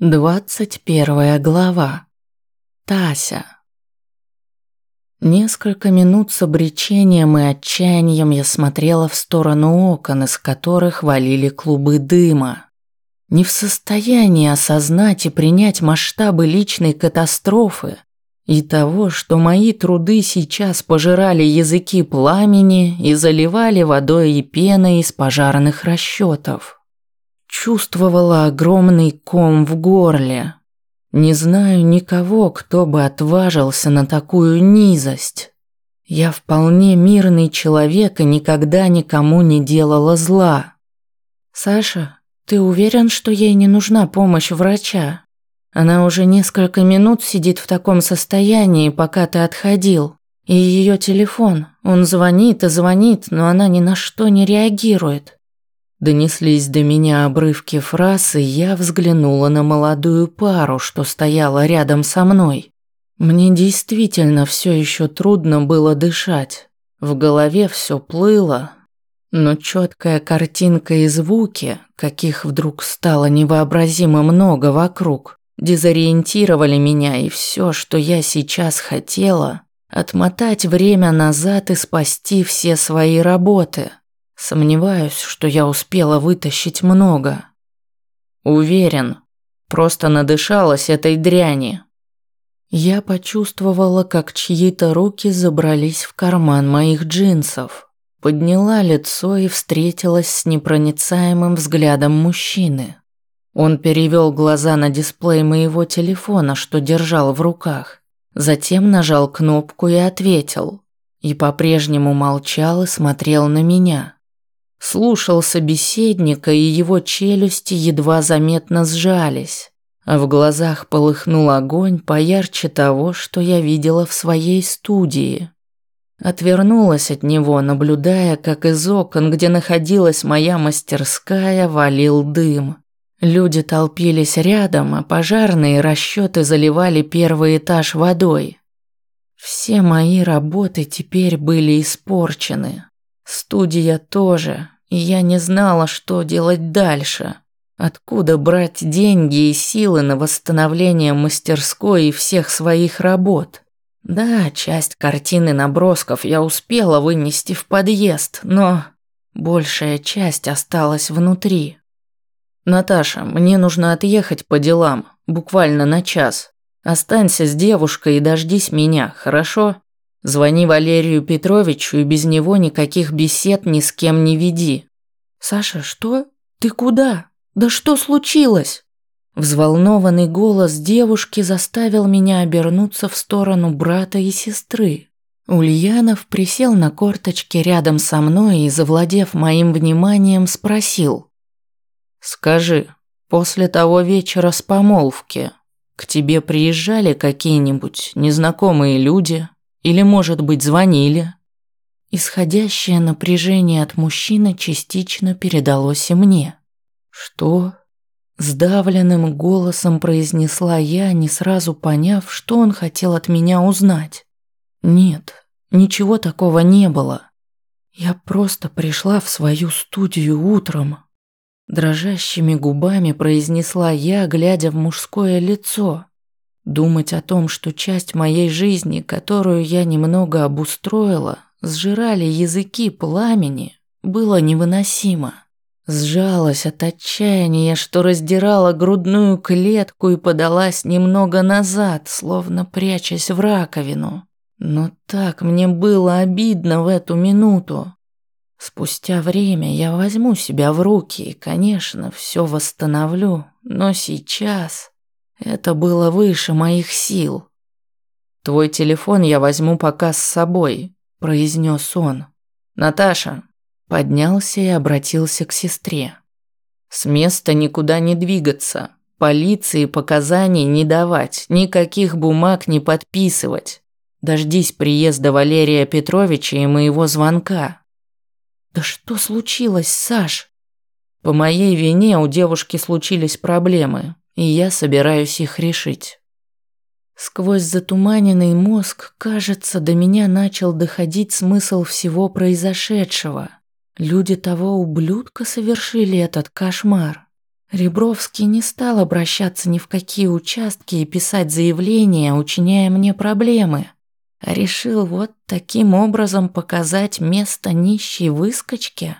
Двадцать первая глава. Тася. Несколько минут с обречением и отчаянием я смотрела в сторону окон, из которых валили клубы дыма. Не в состоянии осознать и принять масштабы личной катастрофы и того, что мои труды сейчас пожирали языки пламени и заливали водой и пеной из пожарных расчетов. Чувствовала огромный ком в горле. Не знаю никого, кто бы отважился на такую низость. Я вполне мирный человек и никогда никому не делала зла. Саша, ты уверен, что ей не нужна помощь врача? Она уже несколько минут сидит в таком состоянии, пока ты отходил. И ее телефон, он звонит и звонит, но она ни на что не реагирует. Донеслись до меня обрывки фраз, и я взглянула на молодую пару, что стояла рядом со мной. Мне действительно все еще трудно было дышать. В голове все плыло, но четкая картинка и звуки, каких вдруг стало невообразимо много вокруг, дезориентировали меня, и все, что я сейчас хотела, отмотать время назад и спасти все свои работы. Сомневаюсь, что я успела вытащить много. Уверен, просто надышалась этой дряни. Я почувствовала, как чьи-то руки забрались в карман моих джинсов. Подняла лицо и встретилась с непроницаемым взглядом мужчины. Он перевел глаза на дисплей моего телефона, что держал в руках. Затем нажал кнопку и ответил. И по-прежнему молчал и смотрел на меня. Слушал собеседника, и его челюсти едва заметно сжались, а в глазах полыхнул огонь поярче того, что я видела в своей студии. Отвернулась от него, наблюдая, как из окон, где находилась моя мастерская, валил дым. Люди толпились рядом, а пожарные расчеты заливали первый этаж водой. Все мои работы теперь были испорчены. Студия тоже, я не знала, что делать дальше. Откуда брать деньги и силы на восстановление мастерской и всех своих работ? Да, часть картины набросков я успела вынести в подъезд, но большая часть осталась внутри. Наташа, мне нужно отъехать по делам, буквально на час. Останься с девушкой и дождись меня, хорошо? Звони Валерию Петровичу и без него никаких бесед ни с кем не веди. Саша, что? Ты куда? Да что случилось? Взволнованный голос девушки заставил меня обернуться в сторону брата и сестры. Ульянов присел на корточки рядом со мной и, завладев моим вниманием, спросил. «Скажи, после того вечера с помолвки к тебе приезжали какие-нибудь незнакомые люди?» Или, может быть, звонили? Исходящее напряжение от мужчины частично передалось и мне. Что? Сдавленным голосом произнесла я, не сразу поняв, что он хотел от меня узнать. Нет, ничего такого не было. Я просто пришла в свою студию утром. Дрожащими губами произнесла я, глядя в мужское лицо. Думать о том, что часть моей жизни, которую я немного обустроила, сжирали языки пламени, было невыносимо. Сжалась от отчаяния, что раздирала грудную клетку и подалась немного назад, словно прячась в раковину. Но так мне было обидно в эту минуту. Спустя время я возьму себя в руки и, конечно, все восстановлю, но сейчас... Это было выше моих сил. «Твой телефон я возьму пока с собой», – произнес он. «Наташа». Поднялся и обратился к сестре. «С места никуда не двигаться, полиции показаний не давать, никаких бумаг не подписывать. Дождись приезда Валерия Петровича и моего звонка». «Да что случилось, Саш?» «По моей вине у девушки случились проблемы и я собираюсь их решить. Сквозь затуманенный мозг, кажется, до меня начал доходить смысл всего произошедшего. Люди того ублюдка совершили этот кошмар. Ребровский не стал обращаться ни в какие участки и писать заявления, учиняя мне проблемы, а решил вот таким образом показать место нищей выскочки.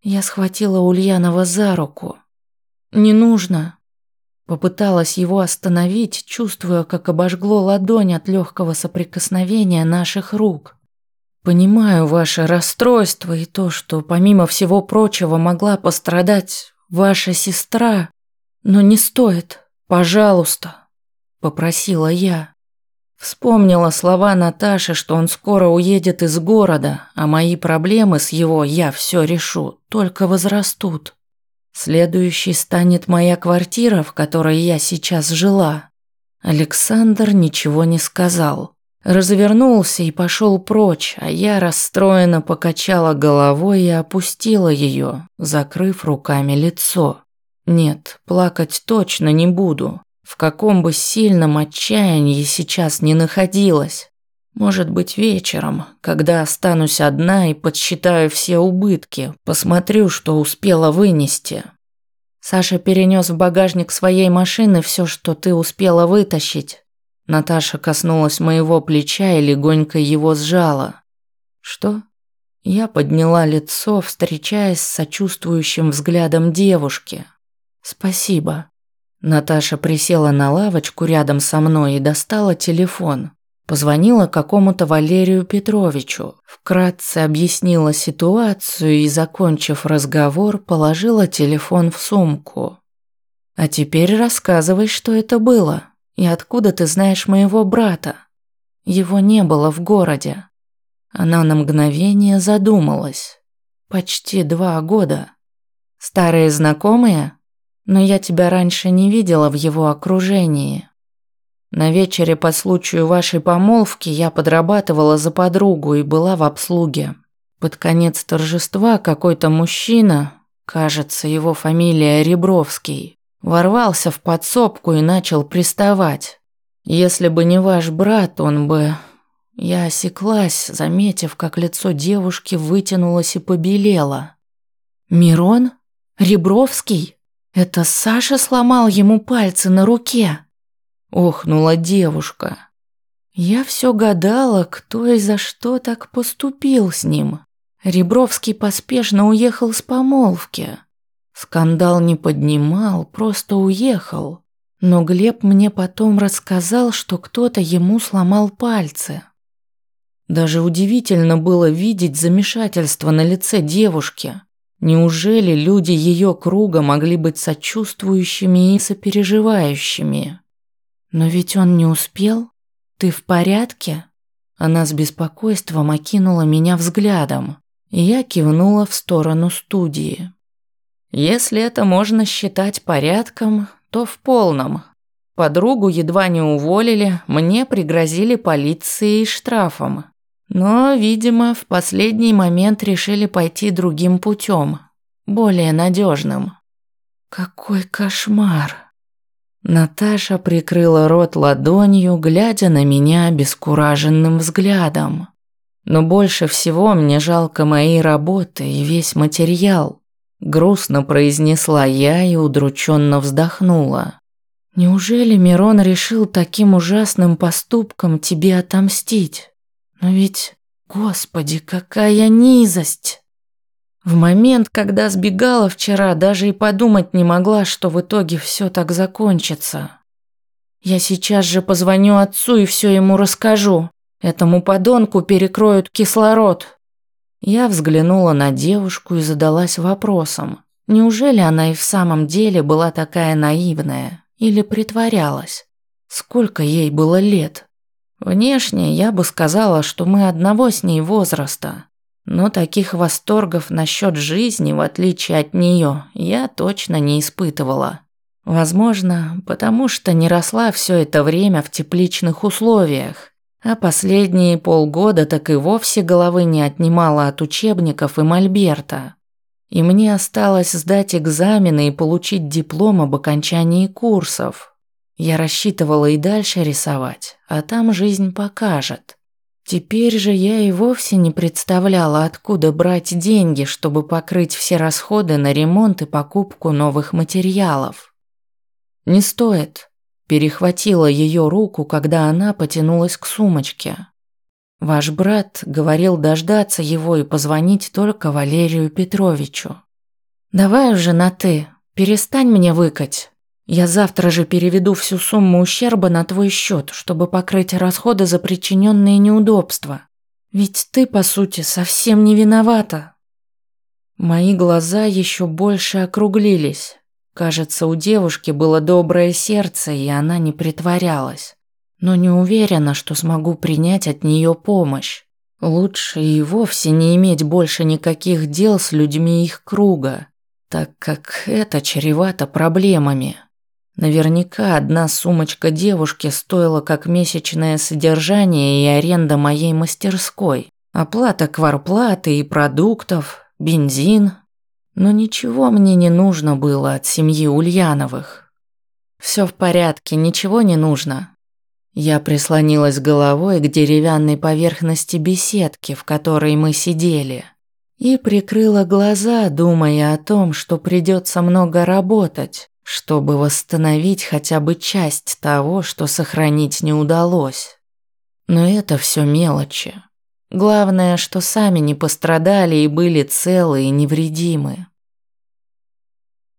Я схватила Ульянова за руку. «Не нужно». Попыталась его остановить, чувствуя, как обожгло ладонь от легкого соприкосновения наших рук. Понимаю ваше расстройство и то, что помимо всего прочего могла пострадать ваша сестра, но не стоит, пожалуйста, попросила я. Вспомнила слова Наташи, что он скоро уедет из города, а мои проблемы с его «я все решу» только возрастут. Следующей станет моя квартира, в которой я сейчас жила. Александр ничего не сказал. Развернулся и пошел прочь, а я расстроенно покачала головой и опустила ее, закрыв руками лицо. Нет, плакать точно не буду. В каком бы сильном отчаянии сейчас не находилась. Может быть, вечером, когда останусь одна и подсчитаю все убытки, посмотрю, что успела вынести. Саша перенес в багажник своей машины все, что ты успела вытащить. Наташа коснулась моего плеча и легонько его сжала. Что? Я подняла лицо, встречаясь с сочувствующим взглядом девушки. Спасибо. Наташа присела на лавочку рядом со мной и достала телефон. Позвонила какому-то Валерию Петровичу, вкратце объяснила ситуацию и, закончив разговор, положила телефон в сумку. «А теперь рассказывай, что это было, и откуда ты знаешь моего брата. Его не было в городе». Она на мгновение задумалась. «Почти два года. Старые знакомые?» но я тебя раньше не видела в его окружении. На вечере по случаю вашей помолвки я подрабатывала за подругу и была в обслуге. Под конец торжества какой-то мужчина, кажется, его фамилия Ребровский, ворвался в подсобку и начал приставать. Если бы не ваш брат, он бы... Я осеклась, заметив, как лицо девушки вытянулось и побелело. «Мирон? Ребровский?» Это Саша сломал ему пальцы на руке. Охнула девушка. Я все гадала, кто и за что так поступил с ним. Ребровский поспешно уехал с помолвки. Скандал не поднимал, просто уехал. Но Глеб мне потом рассказал, что кто-то ему сломал пальцы. Даже удивительно было видеть замешательство на лице девушки. Неужели люди ее круга могли быть сочувствующими и сопереживающими? Но ведь он не успел. Ты в порядке? Она с беспокойством окинула меня взглядом, и я кивнула в сторону студии. Если это можно считать порядком, то в полном. Подругу едва не уволили, мне пригрозили полицией и штрафом. Но, видимо, в последний момент решили пойти другим путем, более надежным. Какой кошмар! Наташа прикрыла рот ладонью, глядя на меня обескураженным взглядом. Но больше всего мне жалко моей работы и весь материал. Грустно произнесла я и удрученно вздохнула. Неужели Мирон решил таким ужасным поступком тебе отомстить? Но ведь, господи, какая низость! В момент, когда сбегала вчера, даже и подумать не могла, что в итоге все так закончится. Я сейчас же позвоню отцу и все ему расскажу. Этому подонку перекроют кислород. Я взглянула на девушку и задалась вопросом. Неужели она и в самом деле была такая наивная или притворялась? Сколько ей было лет? Внешне я бы сказала, что мы одного с ней возраста, но таких восторгов насчет жизни, в отличие от нее, я точно не испытывала. Возможно, потому что не росла все это время в тепличных условиях, а последние полгода так и вовсе головы не отнимала от учебников и мольберта. И мне осталось сдать экзамены и получить диплом об окончании курсов. Я рассчитывала и дальше рисовать, а там жизнь покажет. Теперь же я и вовсе не представляла, откуда брать деньги, чтобы покрыть все расходы на ремонт и покупку новых материалов. «Не стоит», – перехватила ее руку, когда она потянулась к сумочке. «Ваш брат говорил дождаться его и позвонить только Валерию Петровичу. Давай уже на «ты», перестань мне выкать». Я завтра же переведу всю сумму ущерба на твой счет, чтобы покрыть расходы за причиненные неудобства. Ведь ты, по сути, совсем не виновата. Мои глаза еще больше округлились. Кажется, у девушки было доброе сердце, и она не притворялась. Но не уверена, что смогу принять от нее помощь. Лучше и вовсе не иметь больше никаких дел с людьми их круга, так как это чревато проблемами. Наверняка одна сумочка девушки стоила как месячное содержание и аренда моей мастерской, оплата кварплаты и продуктов, бензин. Но ничего мне не нужно было от семьи Ульяновых. Все в порядке, ничего не нужно. Я прислонилась головой к деревянной поверхности беседки, в которой мы сидели, и прикрыла глаза, думая о том, что придется много работать чтобы восстановить хотя бы часть того, что сохранить не удалось. Но это все мелочи. Главное, что сами не пострадали и были целы и невредимы.